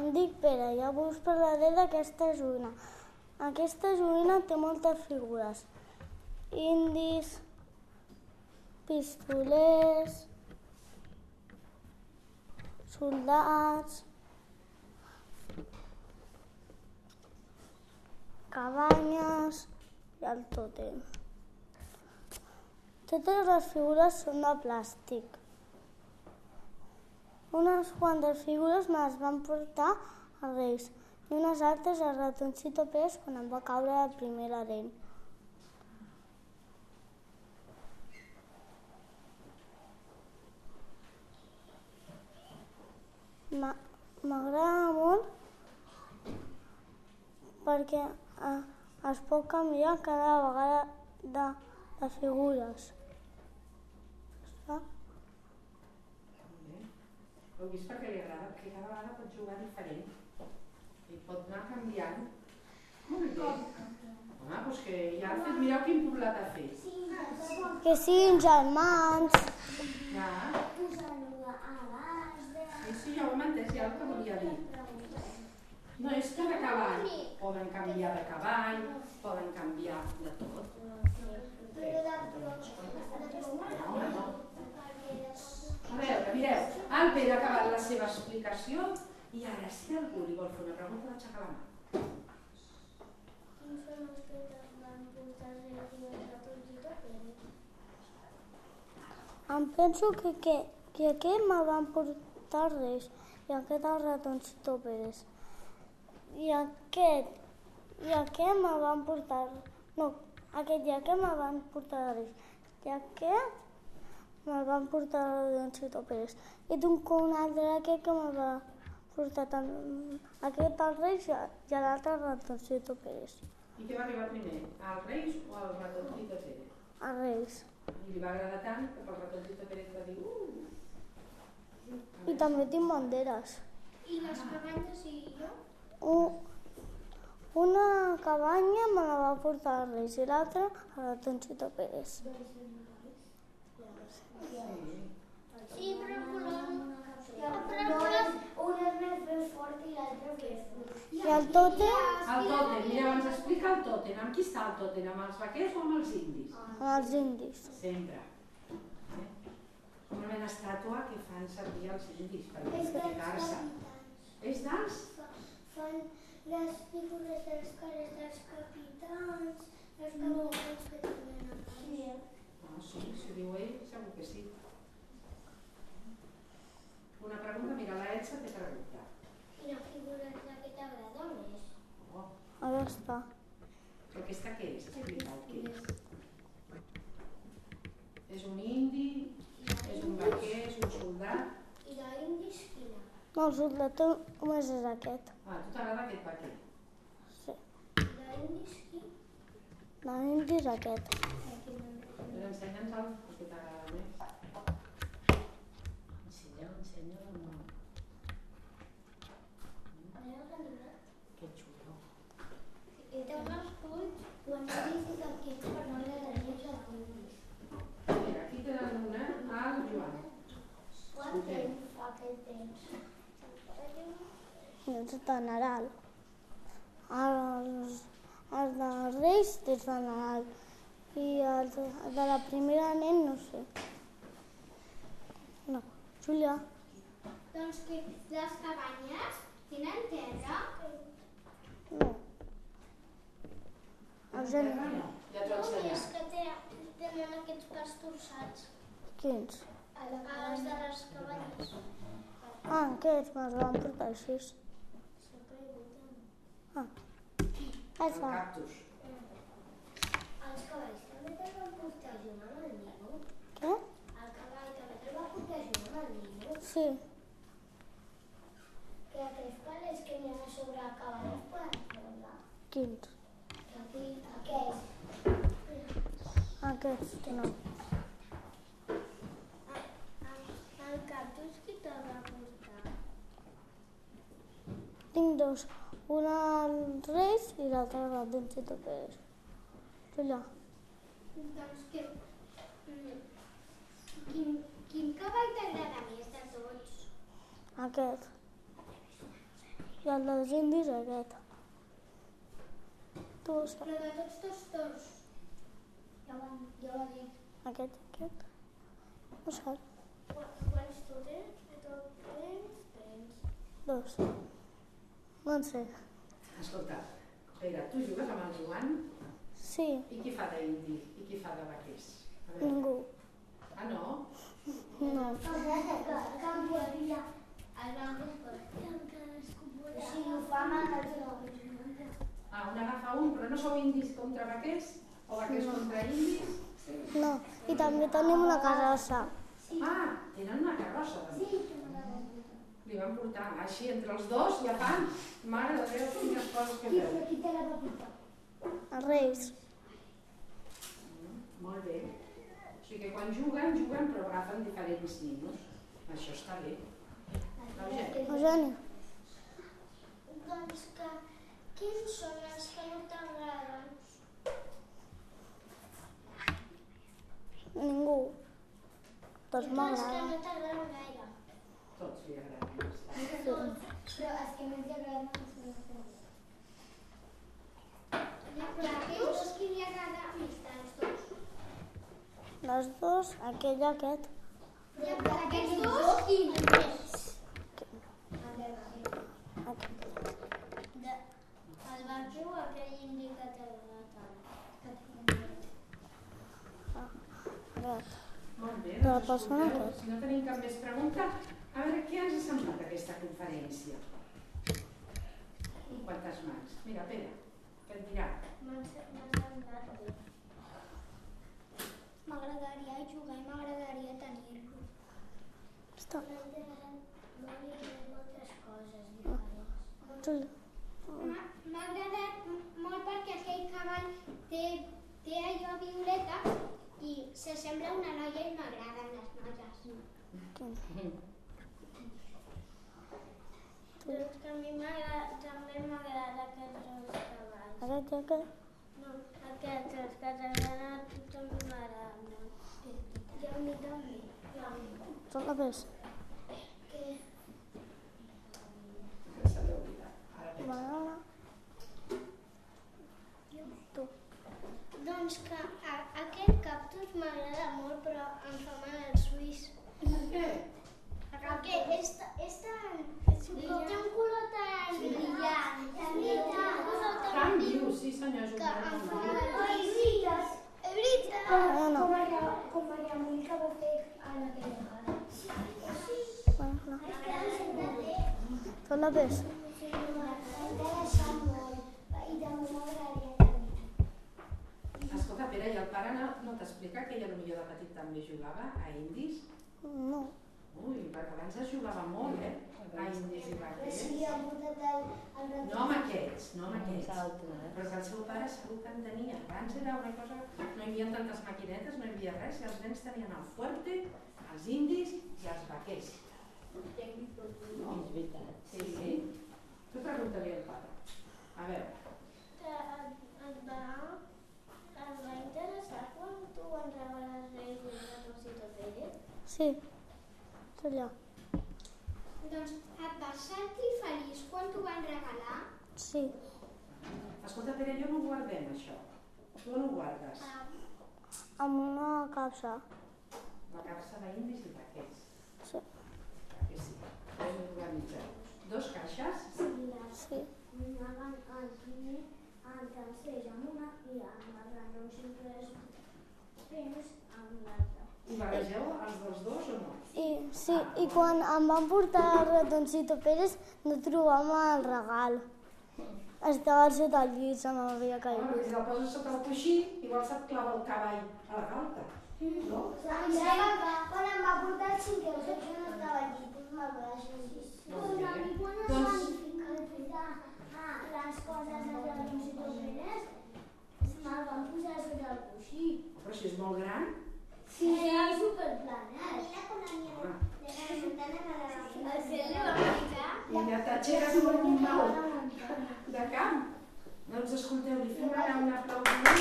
Em dic Pere i avui us parlaré d'aquesta joguina. Aquesta joguina té moltes figures. Indis, pistolers, soldats, cabanyes i el tòtem. Totes les figures són de plàstic. Unes quantes figures me les van portar a Reis i unes altres al ratoncito Pérez quan em va caure la primera dent. Ma- M'agrada molt perquè eh, es pot canviar cada vegada de, de figures. Perquè cada vegada pot jugar diferent. I pot anar canviant. Molt bé. Home, doncs que ja ha fet, mireu quin poblat ha fet. Que siguin germans. Ja, sí, sí, ja ho hem entès, ja el que volia dir. No, és que de cavall. Poden canviar de cavall, poden canviar de tot. Home, no. A veure, mireu, el Pere ha acabat la seva explicació i ara, si algú li vol fer una pregunta, d'aixecar la mà. Em penso que, que, que aquest me van portar Reis i aquest el ratoncito Pérez. I aquest, i aquest me van portar... No, aquest i aquest me van portar Reis. I aquest me van portar el ratoncito Pérez. I tinc un altre aquest que me va portar també, aquest al Reis i i l'altre el ratoncito Pérez. I què va arribar primer, al Reis o al ratoncito Pérez? A Reis. I li va agradar tant que pel ratoncito Pérez va dir uh! I també tinc banderes. I les cabanyes i jo? Un, una cabanya me la va portar el Reis i l'altra a la Tonxito Pérez. Sí, però volem... Però volem... Un és més, més fort i el tòtem El tòtem, mireu, ens explica el tòtem. Amb qui està el tòtem? Amb els vaquers o amb els indis? amb els indis. Sempre. Eh? Una mena estàtua que fan servir els indis per dels capitans. És dels? Fan les figures dels cares dels capitans, els capitans que tenen a casa. No, sí, si ho diu ell, segur que sí. Una pregunta, mira, la Elsa té pregunta. Quina figura és la que t'agrada més? Oh, Aquesta. però aquesta què és? Explica què és. És un indi, és un vaquer, és un soldat. I la indis quina? No, el soldat només és aquest. Ah, a tu t'agrada aquest vaquer. Sí. I la indis qui? L'indi és aquest. Però ensenya'ns el que t'agrada més. Ensenya, ensenya el nom. Aneu a l'animat. Que xulo. I té un escut quan he dit que aquests per no li agradaria els indis. Mira, aquí tenen una al Joan. Quant Sí. temps És de Nadal. Els, els de Reis és de Nadal. I els de, la primera nen no sé. No, Júlia. Doncs que les cabanyes tenen terra. No. Els de... No, ja t'ho És que té- tenen aquests pastorsats. Quins? A les de les cabanyes. Ah, aquests me'ls van portar així. Ah. El Això. cactus. Els cavalls també te'l van portar junt amb el nino? Què? El cavall també te'l va portar junt amb el nino? Sí. Que aquells palets que n'hi ha a sobre el cavall es poden treure. Quins? Aquí, aquests. Aquests no. El cactus qui te'l va portar? Dos. Un al Reis i l'altre al Ratoncito Pérez. Júlia. Doncs que... Quin, quin cavall t'agrada més de tots? Aquest. I el dels indis aquest. Tu? Però de tots dos dos. Ja ho, ja ho ha dit. Aquest, aquest. No saps? Quants tu tens? Tu tens? Tens. Dos. No en sé. Escolta, Pere, tu jugues amb el Joan Sí, i qui fa d'indi i qui fa de vaquers? Ningú. Ah, no? No. Sigui, ho fa amb el Ah, un agafa un, però no sou indis contra vaquers? O vaquers contra indis? No. I també tenim una carrossa. Ah, tenen una carrossa, també. Li van portar així entre els dos, ja fan. Mare de Déu, quines coses que feu. Qui te la va portar? Els reis. Molt bé. O sigui que quan juguen, juguen però agafen diferents ninos. Això està bé. Eugeni. Doncs que... Quins són els que no t'agraden? Ningú. Tots Els que m'agraden. no t'agraden gaire. Tots. Sí. Però els que més li agraden els aquells dos qui li agrada més dels dos? Dos, aquell i aquest. Però aquests dos i més. aquest. De, el barquer o aquell indi que t'agrada tant? aquest. Molt bé, doncs si no tenim cap més pregunta, a veure què ens ha semblat aquesta conferència. Quantes mans? Mira, Pere, què et dirà? M'ha semblat bé. M'agradaria jugar i m'agradaria tenir-lo. Està. moltes coses diferents. M'ha agradat molt perquè aquell cavall té, té allò violeta i s'assembla a una noia i m'agraden les noies. Doncs que a mi també m'agrada aquests dos cavalls. Aquest i aquest. No, aquests, els que t'agraden a tu també m'agraden. I a mi també. Són la peça. Que Se l'he oblidat. Ara penso. Banana. Tu. Doncs que a, aquest cactus m'agrada molt, però em fa mal el suís. Per què? Perquè és, és tan... Té un color tan brillant. Un Tan viu, sí senyor que Joan. em fa tan viu. mal. Ai, brites! Brites! Banana. Com Maria Mónica va fer en aquella vegada. Banana. M'agrada bé. Són la peça. M'interessa molt. I també m'agradaria tenir. Escolta, Pere, i el pare no, no t'explica que ella potser de petit també jugava a indis? No. Ui, perquè abans es jugava molt, eh? I vaquers. Sí, ha portat el, el No amb aquests, no amb aquests. altres. Però que el seu pare segur que en tenia. Abans era una cosa... No hi havia tantes maquinetes, no hi havia res, i els nens tenien el fuerte, els indis i els vaquers. No? És veritat. Sí, sí. Tu pregunta-li al pare. A veure, que et, va, et va interessar quan tu entraves Reis i la Rosita Pérez? Sí. És allà. Doncs et vas sentir feliç quan t'ho van regalar? Sí. escolta Pere, jo no ho guardem això. Tu on ho guardes? Ah, Amb una capsa. La capsa d'indis i vaquers. Sí. Que sí, ben organitzat. Dos caixes? Sí. anaven al primer, al tercer amb una i amb el random sempre és temps amb l'altre. I barregeu els dels dos o no? I, sí, i quan em van portar el ratoncito Pérez no trobàvem el regal. Estava sota el llit, se m'havia caigut. si la poses sota el coixí, igual se't clava el cavall a la galta. No? Quan em va portar el cinquè, jo no estava allí, doncs me'l va deixar Molt bé. quan Doncs- ficar ah, les coses a la Rosita Pérez, me'l van posar sota el coixí. Però si és molt gran, Batxillerat Montbau de Camp. Doncs escolteu, li fem anar un aplaudiment.